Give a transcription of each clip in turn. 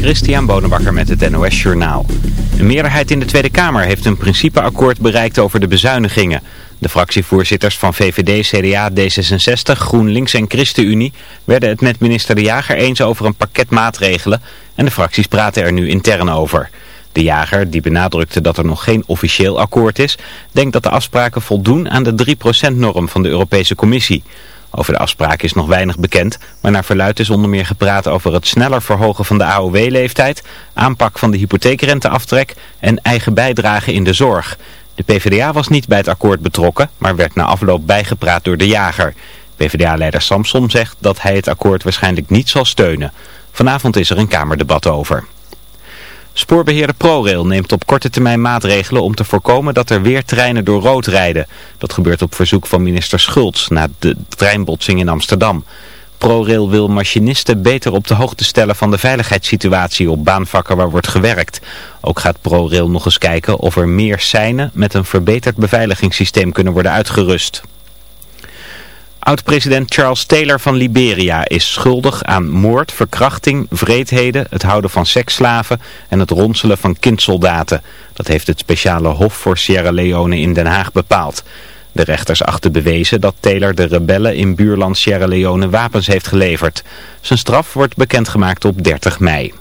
Christian Bonenbakker met het NOS Journaal. Een meerderheid in de Tweede Kamer heeft een principeakkoord bereikt over de bezuinigingen. De fractievoorzitters van VVD, CDA, D66, GroenLinks en ChristenUnie werden het met minister De Jager eens over een pakket maatregelen en de fracties praten er nu intern over. De jager, die benadrukte dat er nog geen officieel akkoord is, denkt dat de afspraken voldoen aan de 3%-norm van de Europese Commissie. Over de afspraak is nog weinig bekend, maar naar verluid is onder meer gepraat over het sneller verhogen van de AOW-leeftijd, aanpak van de hypotheekrenteaftrek en eigen bijdrage in de zorg. De PvdA was niet bij het akkoord betrokken, maar werd na afloop bijgepraat door de jager. PvdA-leider Samson zegt dat hij het akkoord waarschijnlijk niet zal steunen. Vanavond is er een kamerdebat over. Spoorbeheerder ProRail neemt op korte termijn maatregelen om te voorkomen dat er weer treinen door rood rijden. Dat gebeurt op verzoek van minister Schultz na de treinbotsing in Amsterdam. ProRail wil machinisten beter op de hoogte stellen van de veiligheidssituatie op baanvakken waar wordt gewerkt. Ook gaat ProRail nog eens kijken of er meer seinen met een verbeterd beveiligingssysteem kunnen worden uitgerust. Oud-president Charles Taylor van Liberia is schuldig aan moord, verkrachting, vreedheden, het houden van seksslaven en het ronselen van kindsoldaten. Dat heeft het speciale hof voor Sierra Leone in Den Haag bepaald. De rechters achten bewezen dat Taylor de rebellen in buurland Sierra Leone wapens heeft geleverd. Zijn straf wordt bekendgemaakt op 30 mei.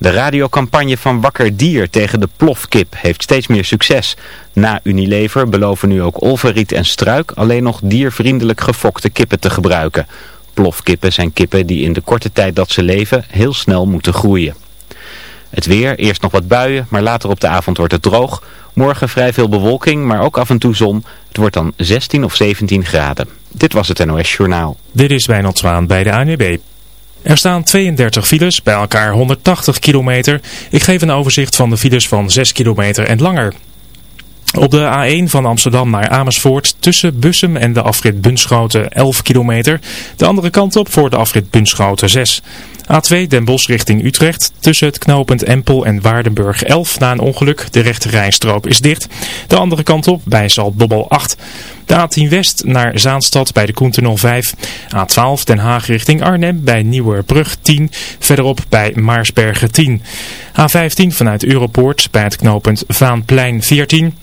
De radiocampagne van Wakker Dier tegen de plofkip heeft steeds meer succes. Na Unilever beloven nu ook Olveriet en Struik alleen nog diervriendelijk gefokte kippen te gebruiken. Plofkippen zijn kippen die in de korte tijd dat ze leven heel snel moeten groeien. Het weer, eerst nog wat buien, maar later op de avond wordt het droog. Morgen vrij veel bewolking, maar ook af en toe zon. Het wordt dan 16 of 17 graden. Dit was het NOS Journaal. Dit is Wijnald Zwaan bij de ANWB. Er staan 32 files, bij elkaar 180 kilometer. Ik geef een overzicht van de files van 6 kilometer en langer. Op de A1 van Amsterdam naar Amersfoort tussen Bussum en de afrit Bunschoten 11 kilometer. De andere kant op voor de afrit Bunschoten 6. A2 Den Bosch richting Utrecht tussen het knooppunt Empel en Waardenburg 11 na een ongeluk. De rechte rijstrook is dicht. De andere kant op bij Zaltbobbel 8. De A10 West naar Zaanstad bij de Koentunnel 5. A12 Den Haag richting Arnhem bij Nieuwerbrug 10. Verderop bij Maarsbergen 10. A15 vanuit Europoort bij het knooppunt Vaanplein 14.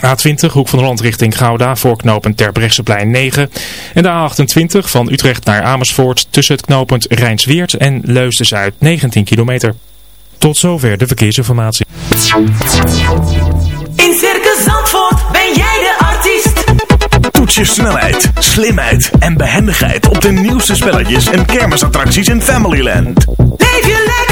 A20, Hoek van Holland richting Gouda, voor knooppunt Terbrechtseplein 9. En de A28 van Utrecht naar Amersfoort tussen het knooppunt Rijnsweert en Leusden-Zuid 19 kilometer. Tot zover de verkeersinformatie. In Circus Zandvoort ben jij de artiest. Toets je snelheid, slimheid en behendigheid op de nieuwste spelletjes en kermisattracties in Familyland. Leef je lekker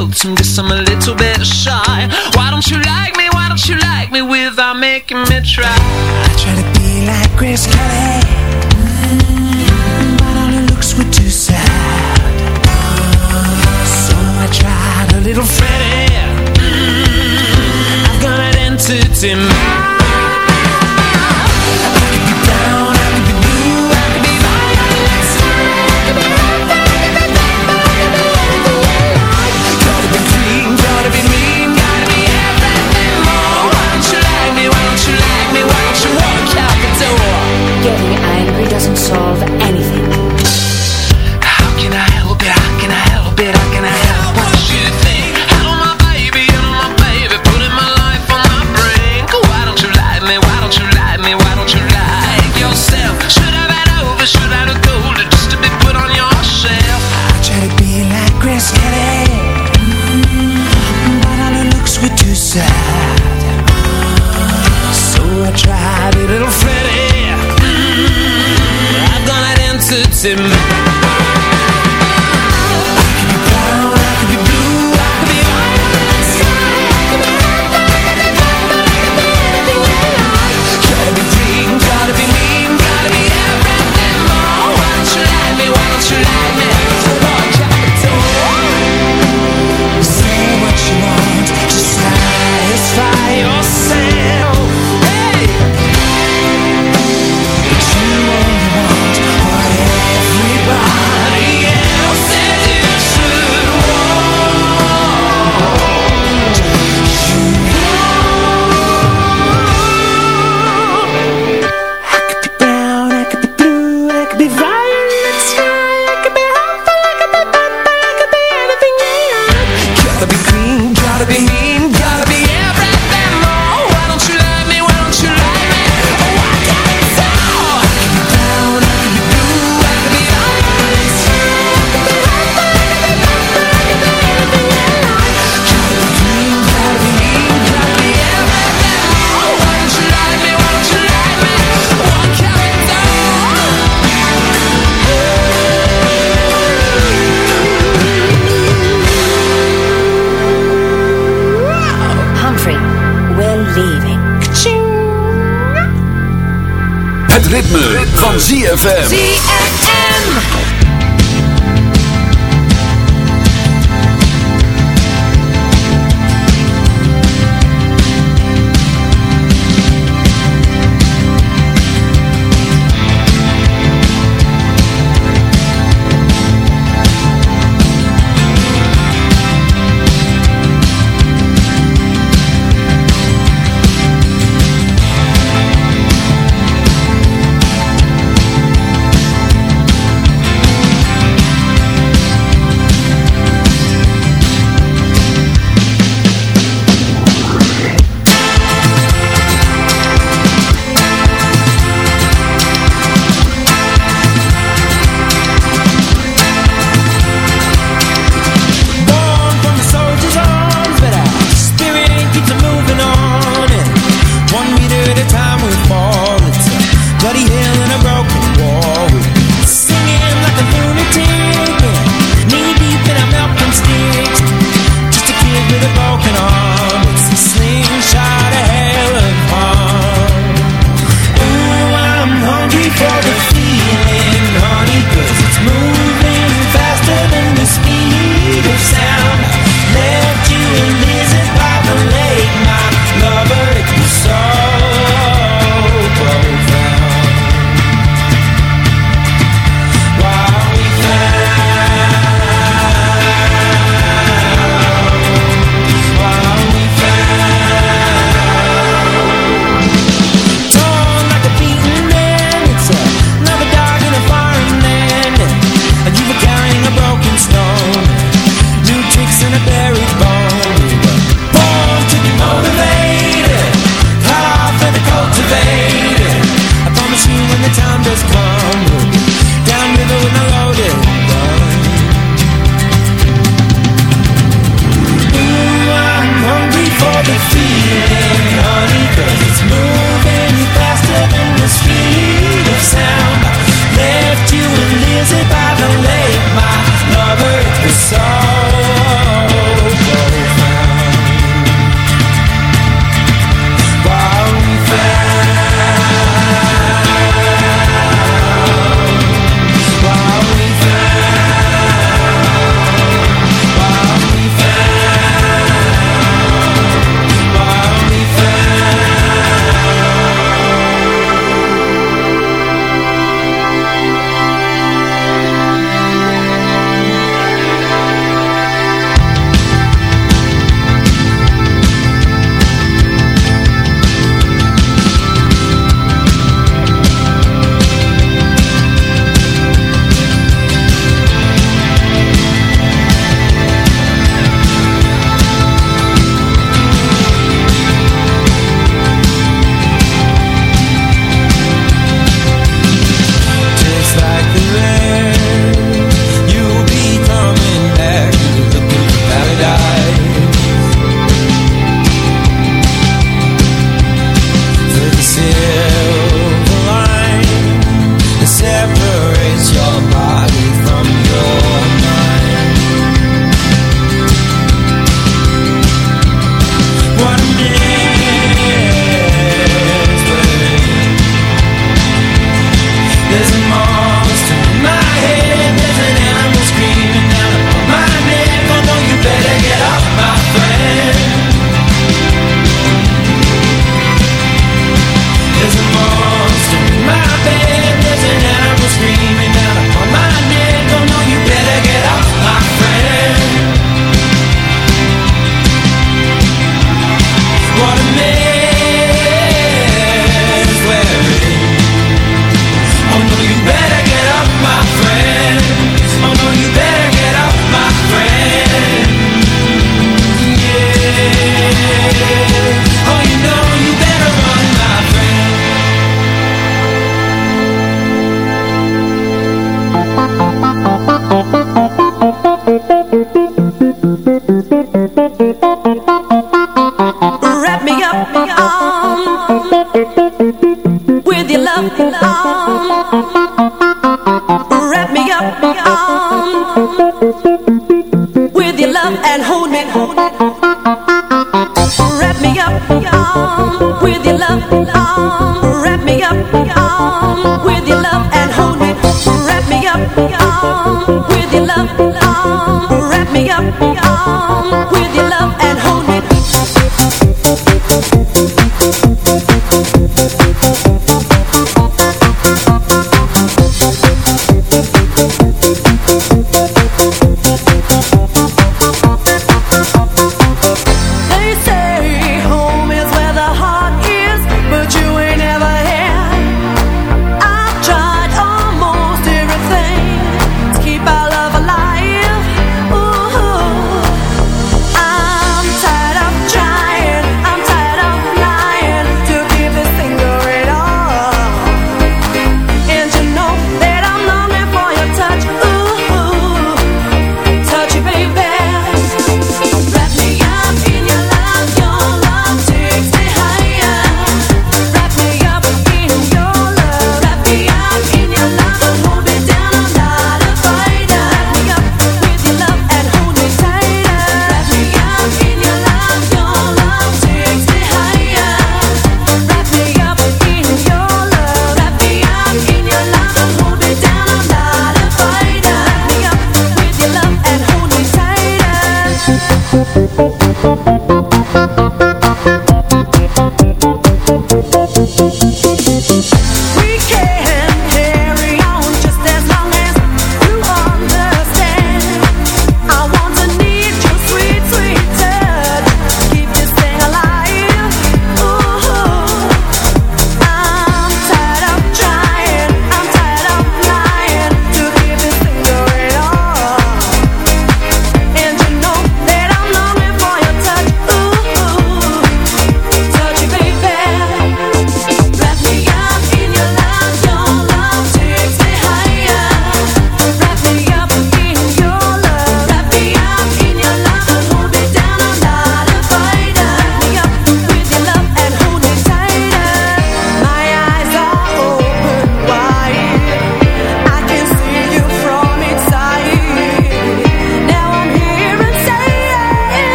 notes and guess I'm a little bit shy. Why don't you like me, why don't you like me without making me try? I try to be like Grace Kelly. But all her looks were too sad. So I tried a little Freddie. Mm, I've got an entity. Sim.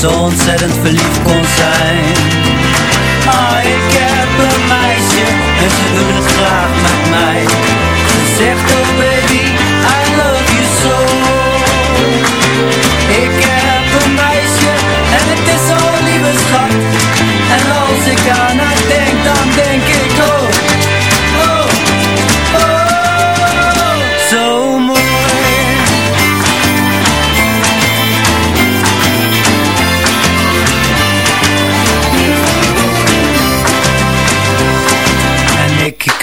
Zo ontzettend verliefd kon zijn. Maar ik heb een meisje en ze wil het graag met mij. Ze zegt oh baby, I love you so. Ik heb een meisje en het is zo'n lieve schat. En als ik aan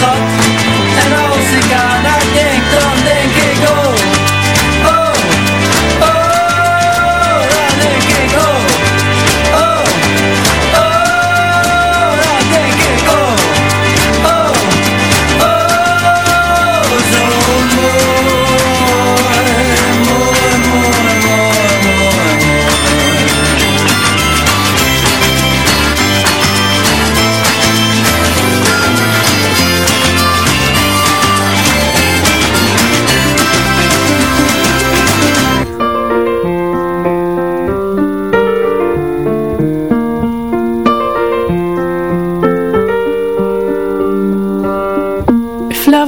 zo'n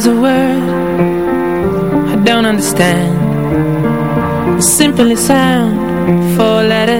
Was a word I don't understand. Simply sound four letters.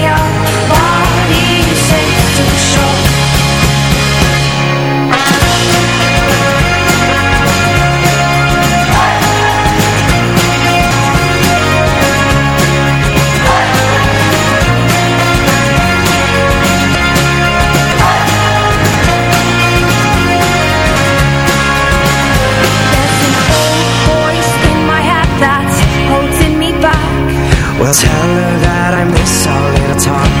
Well, tell her that I miss our little talk.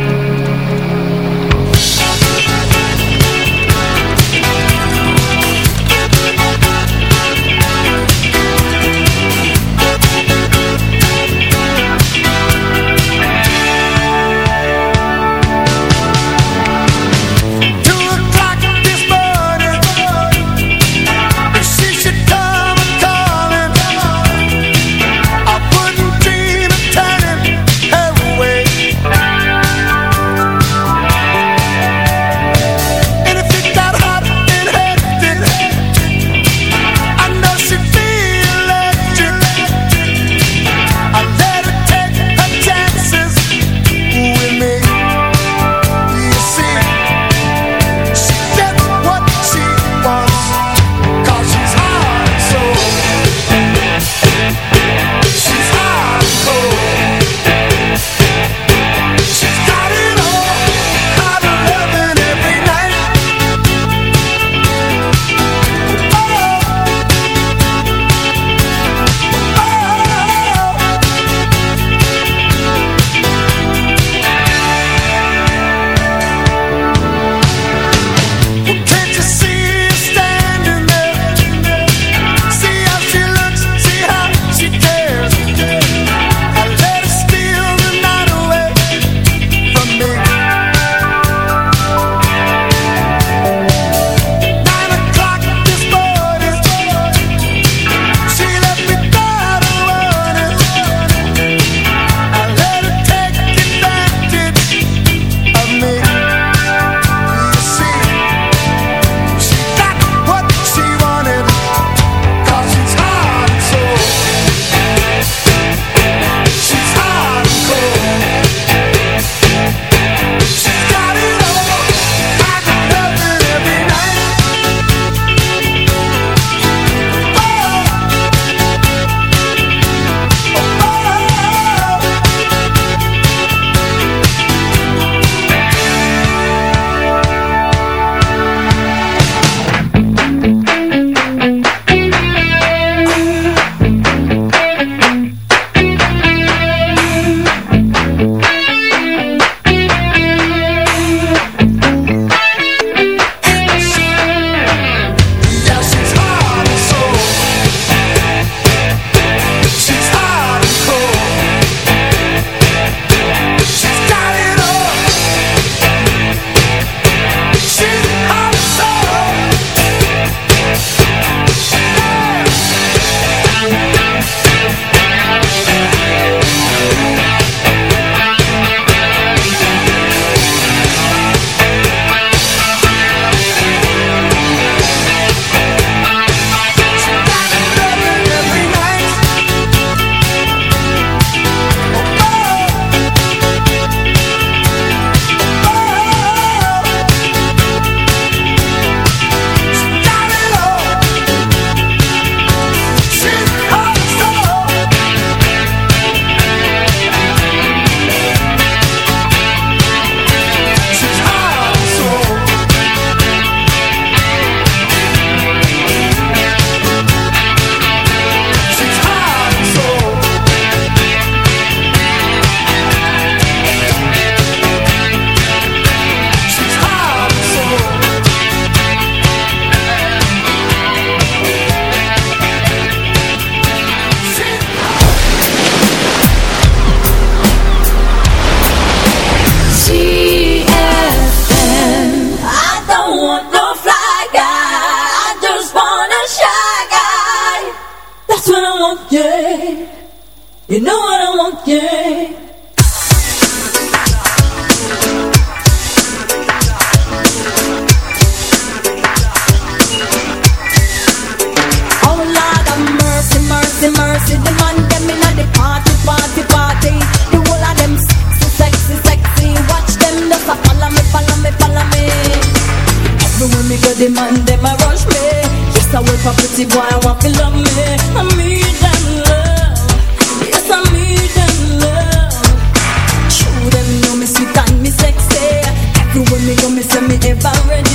That's. You know what I want. Oh Lord, have mercy, mercy, mercy. The man them in the party, party, party. The whole of them sexy, sexy. Watch them just follow me, follow me, follow me. Go, the a rush me. I work for pretty boy, I want to love me. I need love. Yes, I need love. Show them me sweet and me sexy. Everywhere me go, me say me ever ready.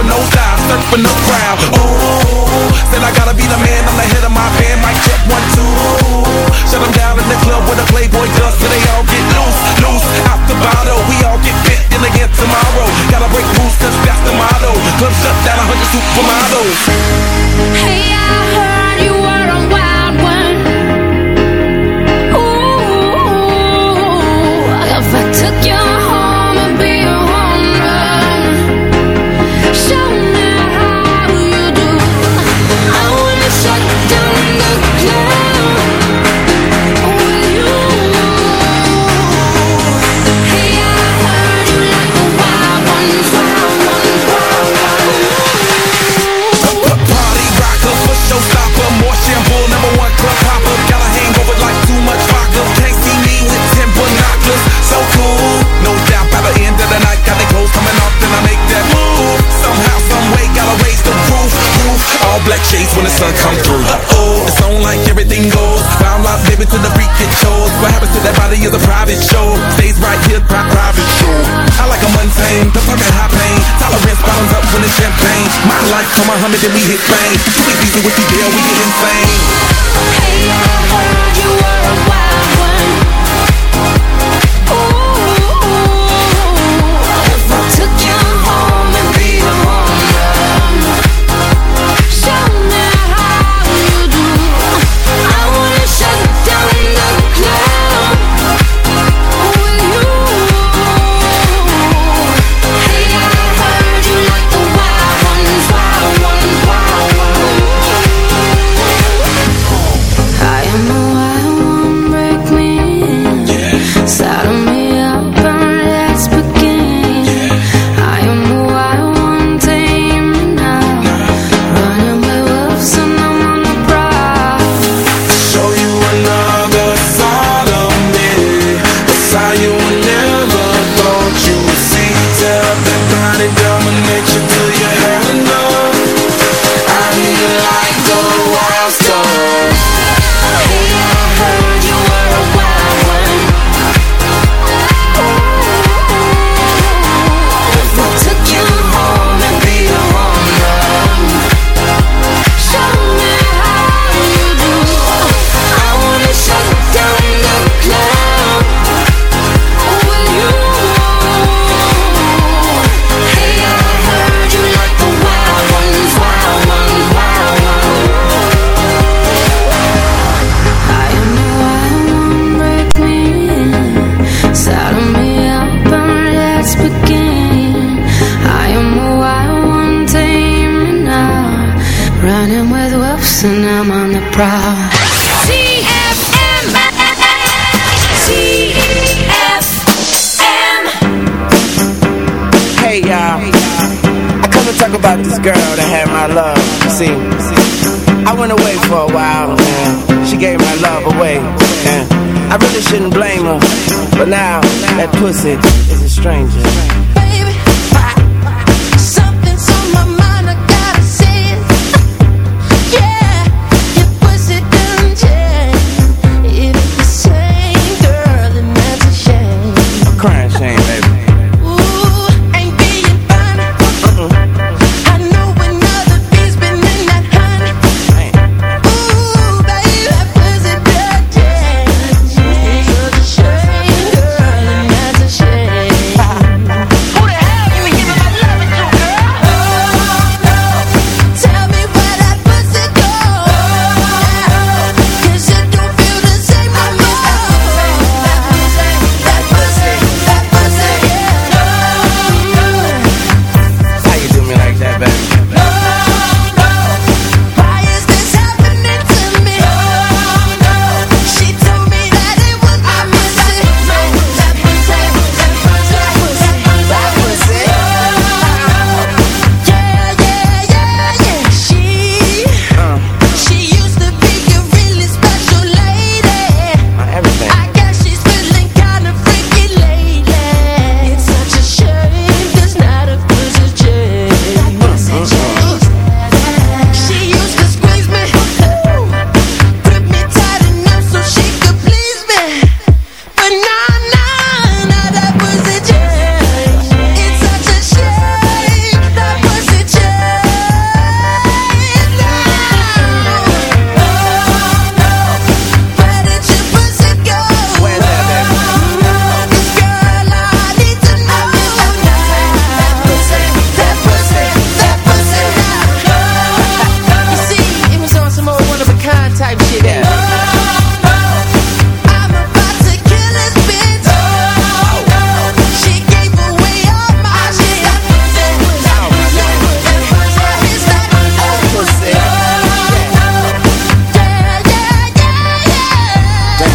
for no dimes, thirst for no crown. Ooh, said I gotta be the man, I'm the head of my band. Mic check one two. Shut them down in the club with a Playboy does, so they all get loose, loose out the bottle. We all get fit in again tomorrow. Gotta break rules, cause that's the motto. Club shut down, a hundred supermodels. to the freak it shows? What happens to that body is a private show. Stays right here, pri private show. I like a mundane, the fucking high pain. Tolerance bottoms up when it's champagne. My life, Muhammad, then we hit fame. Easy with the deal, we get insane. Hey, I heard you were a wild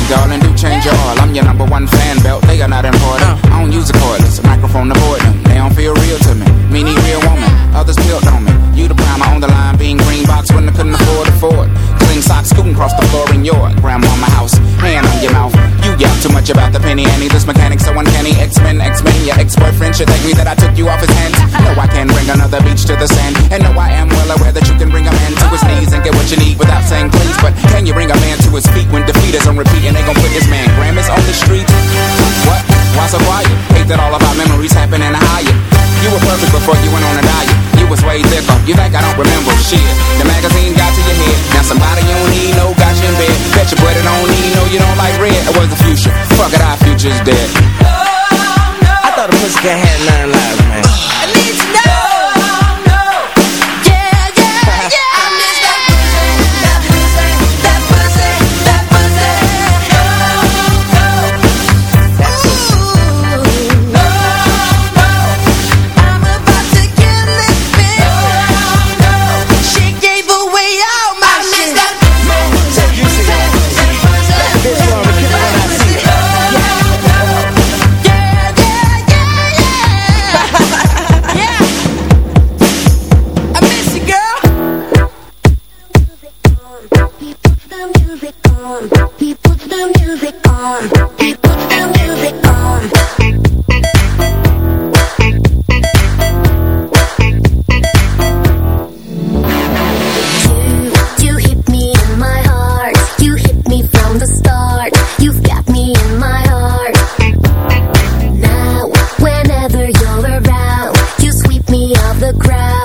Damn, darling, do change your oil. I'm your number one fan belt. They are not important. I don't use a cordless microphone to avoid them. They don't feel real to me. Me need real woman. Others built on me. You the primer on the line, being green box when I couldn't afford afford. Clean socks scooting across the floor in your grandmama About the penny Annie. This mechanic so uncanny. X-Men, X-Men. Your ex-boyfriend should thank me that I took you off his hands. No, I can bring another beach to the sand. And no, I am well aware that you can bring a man to his knees and get what you need without saying please. But can you bring a man to his feet when defeat is on repeat and they gon' put this man Grammys on the street? What? Why so quiet? Hate that all of our memories happen in a higher. You were perfect before you went on a diet. You was way thicker. You think I don't remember shit? The magazine got to your head. Now somebody you don't need no got you in bed. Bet your buddy don't need no you don't like red. It was the future. Fuck it, our future's dead. Oh, no. I thought a pussy cat had nine lives, man. Uh, I sweep me off the ground.